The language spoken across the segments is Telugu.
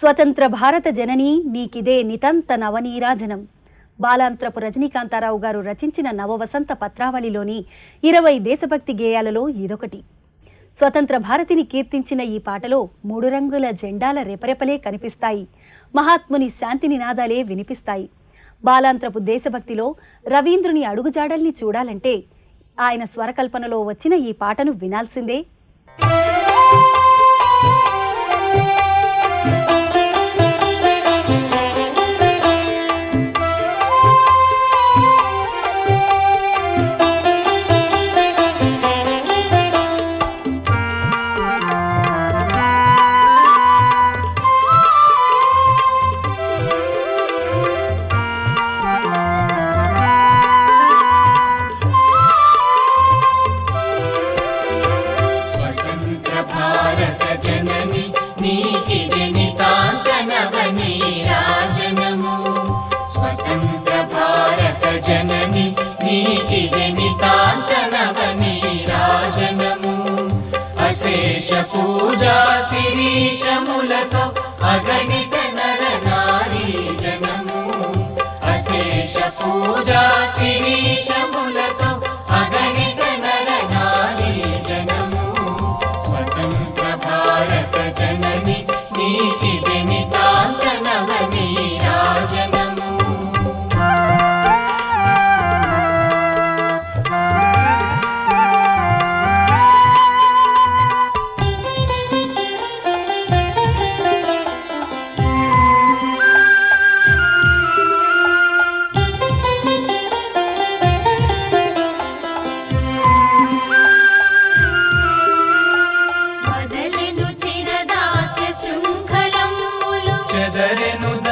స్వతంత్ర భారత జననీ నీకిదే నితంత నవనీరాజనం. బాలాంత్రపు రజనీకాంతారావు గారు రచించిన నవవసంత పత్రావళిలోని ఇరవై దేశభక్తి గేయాలలో ఇదొకటి. స్వతంత్ర భారతిని కీర్తించిన ఈ పాటలో మూడు రంగుల జెండాల రెపరెపలే కనిపిస్తాయి. మహాత్ముని శాంతి నినాదాలే వినిపిస్తాయి. బాలాంత్రపు దేశభక్తిలో రవీంద్రుని అడుగుజాడల్ని చూడాలంటే ఆయన స్వరకల్పనలో వచ్చిన ఈ పాటను వినాల్సిందే. शफूजा शिरीशमुलतो अगणित नरधारी जनमु। अशेष पूजा शिरीशमुलतु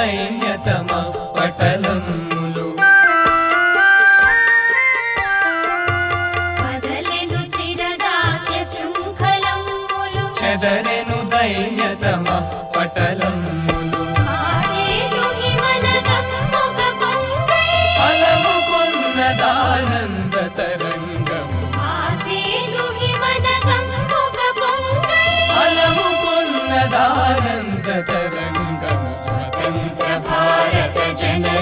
దైన్యతమ పటలములు. చెదరెను దైన్యతమ పటలములు. అలముకున్నదానంద తరంగము. అలముకున్నదానంద తరంగము.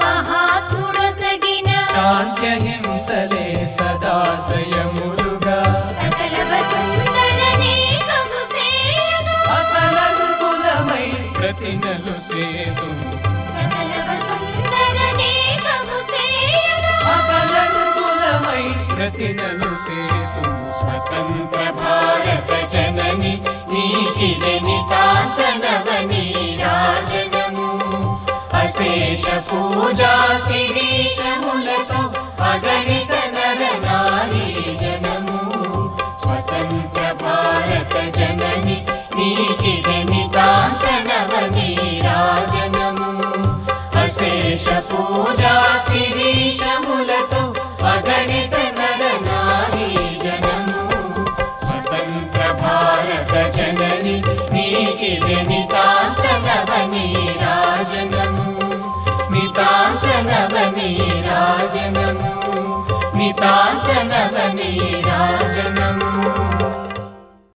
మహాత్ముడసగిన శాంత్యహింసలే సదాశయములుగా. అతలంకులమై ప్రతినలు సేయగా అతలంకులమై ప్రతినలు సేతు श्रिरीशमुलतु अगणित नरना स्वतन्त्र भारत जननि निकिल नितान्तनव वीराजनमु अशेष पूजा